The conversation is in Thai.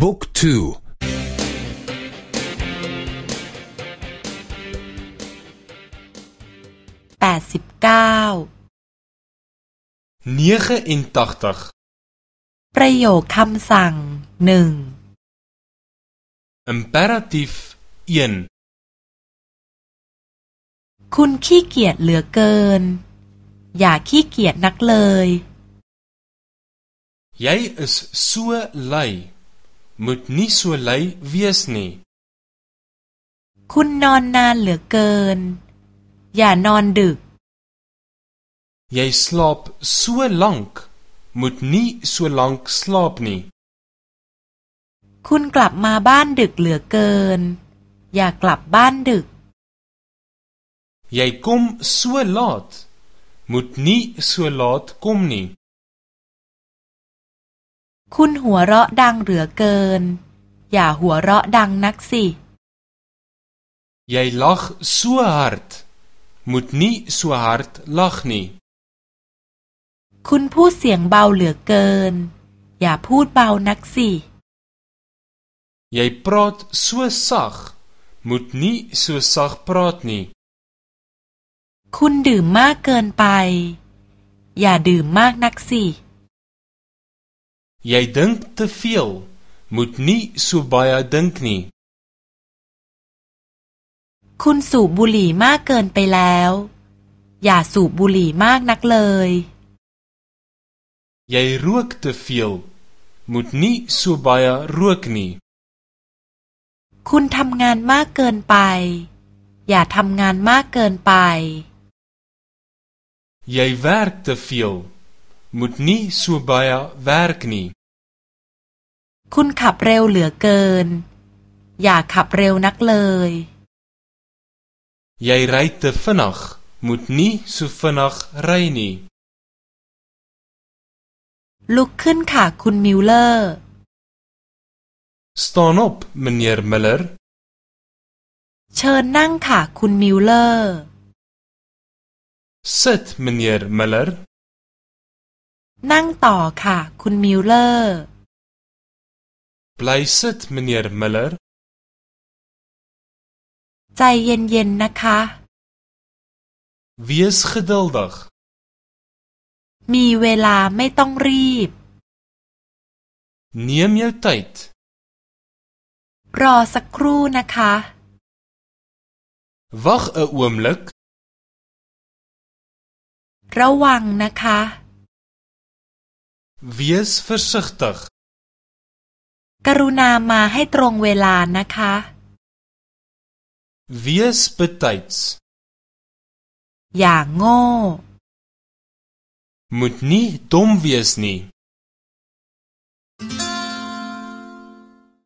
บุ๊กทูแปดสิบเก้าเนนตักตักประโยคคำสั่งหนึ่ง imperative เอ็นคุณขี้เกียจเหลือเกิน อย่าขี้เกียจนักเลย Jy is so lui. Moet nie so lui wees nie. คุณนอนนานเหลือเกิน อย่านอนดึก Jy slaap so lank. Moet nie so lank slaap nie. คุณกลับมาบ้านดึกเหลือเกิน อย่ากลับบ้านดึก Jy kom so laat. Moet nie so laat kom nie. คุณหัวเราะดังเหลือเกิน อย่าหัวเราะดังนักสิ Jy lag so hard. Moet nie so hard lag nie. คุณพูดเสียงเบาเหลือเกิน อย่าพูดเบานักสิ Jy praat so sag. Moet nie so sag praat nie. คุณดื่มมากเกินไป อย่าดื่มมากนักสิ Jy dink te veel. Moet nie so baie dink nie. คุณสูบบุหรี่มากเกินไปแล้ว อย่าสูบบุหรี่มากนักเลย Jy rook te veel. Moet nie so baie rook nie. คุณทำงานมากเกินไป อย่าทำงานมากเกินไป Jy werk te veel. Moet nie so baie werk nie. คุณขับเร็วเหลือเกิน อย่าขับเร็วนักเลย Jy ry te vinnig. Moet nie so vinnig ry nie. ลุกขึ้นค่ะคุณมิลเลอร์ Staan op, meneer Miller. เชิญนั่งค่ะคุณมิลเลอร์ Sit, meneer Miller. นั่งต่อค่ะ คุณมิลเลอร์ Bly sit, meneer Miller. ใจเย็นๆนะคะ Wees geduldig. มีเวลาไม่ต้องรีบ Neem jou tyd. รอสักครู่นะคะ Wag 'n oomblik. ระวังนะคะ Wees versigtig. กรุณามาให้ตรงเวลานะคะ Wees betyds. อย่างโง่ Moet nie dom wees nie.